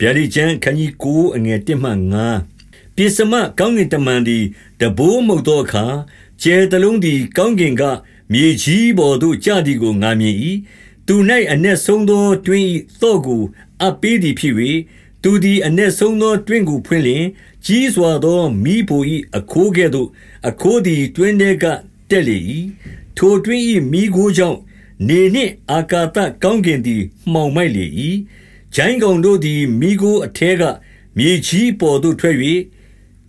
ဗျာဒိကျမ်းခန်းကြီးကိုအငယ်1မှ9ပိစမကောင်းကင်တမန်သည်တဘိုးမှုတ်သောအခါကျဲတလုံးသည် ကောင်းကင်က မြေကြီးပေါ်သို့ကျသည်ကိုငါမြင်၏သူ၌အ내ဆုံးသောတွင်သော့ကိုအပ်ပေးသည်ဖြစ်၍သူသည်အ내ဆုံးသောတွင်ကိုဖွင့်လျင်ကြီးစွာသောမိဖို့၏အခိုးကဲ့သို့ အခိုးသည်တွင်ထဲကတက်လေ၏ထိုတွင်၏မိကိုကြောင့်နေနှင့်အာကာသကောင်းကင်သည်မှောင်မိုက်လေ၏ ဂျိုင်းကောင်တို့သည်မိကိုအထဲကမြေကြီးပေါ်သို့ထွက်၍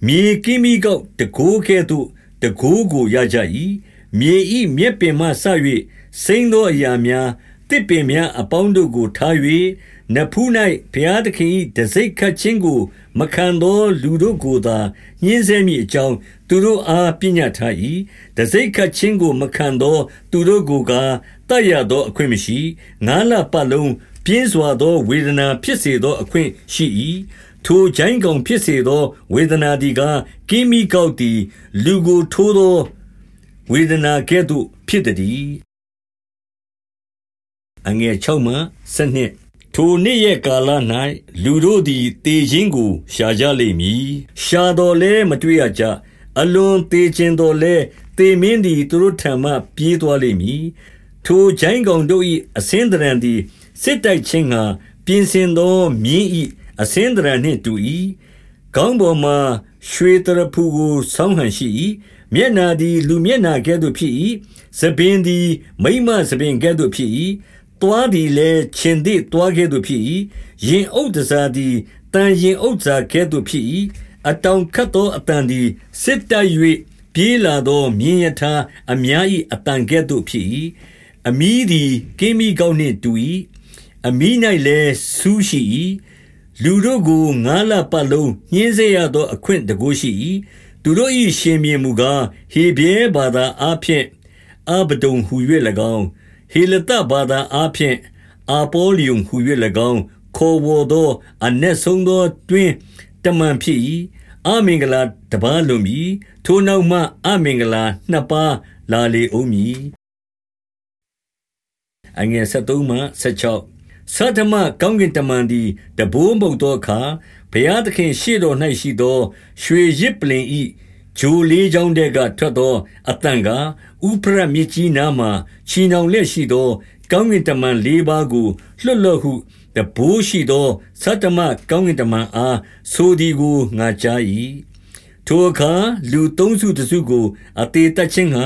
မြေကင်းမိကောက်တကိုးကဲ့သို့တကိုးကိုရကြ၏မြေဤမြက်ပင်မှဆ၍စိမ့်သောအရာများတစ်ပင်များအပေါင်းတို့ကိုထား၍နဖူး၌ဘုရားသခင်၏တစိ့ခတ်ခြင်းကို မခံသောလူတို့ကိုသာညှင်းဆဲမိအကြောင်းသူတို့အားပညာထား၏တစိ့ခတ်ခြင်းကို မခံသော သူတို့ကိုကတတ်ရသောအခွင့်မရှိငါးလပတ်လုံး ပြင်းစွာသောဝေဒနာဖြစ်စေသောအခွင့်ရှိ၏ထိုဂျိုင်းကောင်ဖြစ်စေသော ဝေဒနာဒီကကိမိကောက်သည် လူကိုထိုးသောဝေဒနာကဲ့သို့ဖြစ်သည်အငယ်6မှ7ထိုနေ့ရဲ့ကာလ၌လူတို့သည်တေခြင်းကို ရှာကြလိမ့်မည်ရှာတော်လဲမတွေ့ရကြအလွန်တေခြင်းတော်လဲတေမင်းသည်သူတို့ထံမှပြေးသွားလိမ့်မည်ထိုဂျိုင်းကောင်တို့၏အစင်းတရံသည် စစ်တိုက်ခြင်းကပြင်ဆင်သောမြင်း၏အစင်းတရံနှင့်တူ၏ခေါင်းပေါ်မှာရွှေတရဖူကိုဆောင်းဟန်ရှိ၏မျက်နာသည်လူမျက်နာကဲ့သို့ဖြစ်၏သပင်သည်မိမသပင်ကဲ့သို့ဖြစ်၏သွားသည်လည်းခြင်သည့်သွားကဲ့သို့ဖြစ်၏ရင်အုပ်တစားသည်တန်ရင်အုပ်စားကဲ့သို့ဖြစ်၏အတောင်ခတ်သောအတန်သည်စစ်တိုက်၍ပြေးလာသောမြင်းရထားအများ၏အတန်ကဲ့သို့ဖြစ်၏အမီးသည်ကိမိကောက်နှင့်တူ၏ အမီး၌လည်းဆူးရှိ၏လူတို့ကိုငါးလပတ်လုံးညှင်းစေရသောအခွင့်တကိုးရှိ၏သူတို့၏ရှင်မြင်မူကားဟေဘဲဘာသာအားဖြင့်အဘဒုံဟူ၍၎င်းဟေလတဘာသာအားဖြင့်အာပေါလျုံဟူ၍၎င်းခေါ်ဝေါ်သောအ내ဆုံးသောတွင်တမန်ဖြစ်၏အမင်္ဂလာတပါးလွန်ပြီထိုနောက်မှအမင်္ဂလာနှစ်ပါးလာလေဦးမည်အငယ်73မှ76 သတ္တမကောင်းကင်တမန်သည်တဘိုးမုတ်သောအခါ ဘုရားသခင်ရှေ့တော်၌ရှိသော ရွှေရစ်ပလင်ဤဂျိုလေးချောင်းတဲက ထွက်သောအတန်ကဥဖရမြစ်ကြီးနားမှချီနှောင်လက်ရှိသော ကောင်းကင်တမန်လေးပါးကို လွတ်လော့ဟုတဘိုးရှိသောသတ္တမကောင်းကင်တမန်အား ဆိုသည်ကို ငါကြား၏ထိုအခါ လူသုံးစုတစုကို အသေးတတ်ခြင်းဟာ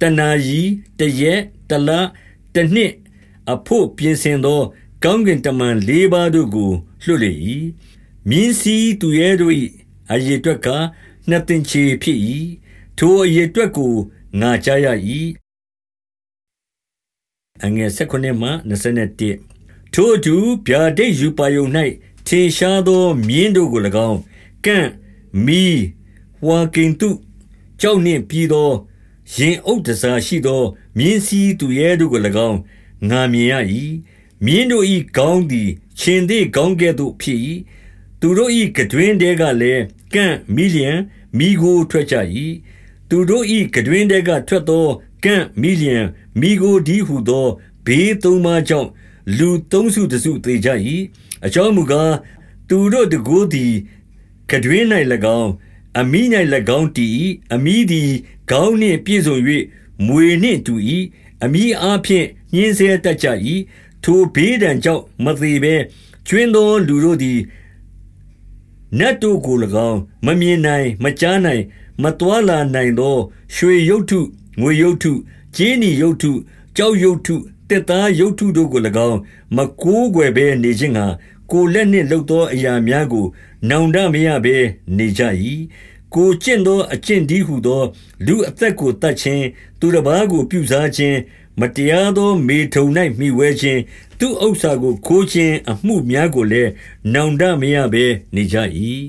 တနာကြီးတရက် တလ တနှစ်အဖို့ ပြင်ဆင်သော ကောင်းကင်တမန်လေးပါးတို့ကို လွှတ်လေ၏မြင်းစည်းသူရဲတို့၏အရေအတွက်ကနှစ်သင်္ချေဖြစ်၏ထိုအရေအတွက်ကို ငါကြားရ၏အငယ်16မှ21ထိုအတူ ဗျာဒိတ်ယူပါယုံ၌ထင်ရှားသော မြင်းတို့ကို၎င်း ကန့် မီဝါကင်တုကြောက်နှင့်ပြီးသော ရင်အုပ်တစားရှိသော မြင်းစည်းသူရဲတို့ကို၎င်း ငါမြင်ရ၏ မြင်းတို့၏ခေါင်းသည်ရှင်သေးခေါင်းကဲ့သို့ဖြစ်၏သူတို့၏ကတွင်တဲကလည်းကန့်မီလျံမိကိုထွက်ကြ၏သူတို့၏ကတွင်တဲကထွက်သောကန့်မီလျံမိကိုဒီဟုသောဘေးသုံးပါးကြောင့်လူသုံးစုတစုသေးကြ၏အကြောင်းမူကားသူတို့တကိုးသည်ကတွင်၌၎င်းအမိ၌၎င်းတည်အမိသည်ခေါင်းနှင့်ပြည့်စုံ၍မွေနှင့်တူ၏အမိအားဖြင့်ညှင်းဆဲတတ်ကြ၏ ထိုဘေးဒဏ်ကြောင့်မသေးဘဲကျွင်းသောလူတို့သည်နတ်တို့ကို၎င်းမမြင်နိုင် မကြားနိုင် မတွာလာနိုင်သော ရွှေရုပ်ထုငွေရုပ်ထုကျင်းဤရုပ်ထုကြောက်ရုပ်ထုတက်သားရုပ်ထုတို့ကို၎င်းမကိုးကွယ်ဘဲနေခြင်းဟာကိုလက်နှင့်လှုပ်သောအရာများကို နောင်တမရဘဲနေကြ၏ကိုကျင့်သောအကျင့်ဒီဟုသော လူအသက်ကိုတတ်ခြင်းသူတစ်ပါးကိုပြုစားခြင်း မတရားသော မေထုံ၌မှီဝဲခြင်း သူဥစ္စာကိုခိုးခြင်း အမှုများကိုလည်း နောင်တမရဘဲ နေကြ၏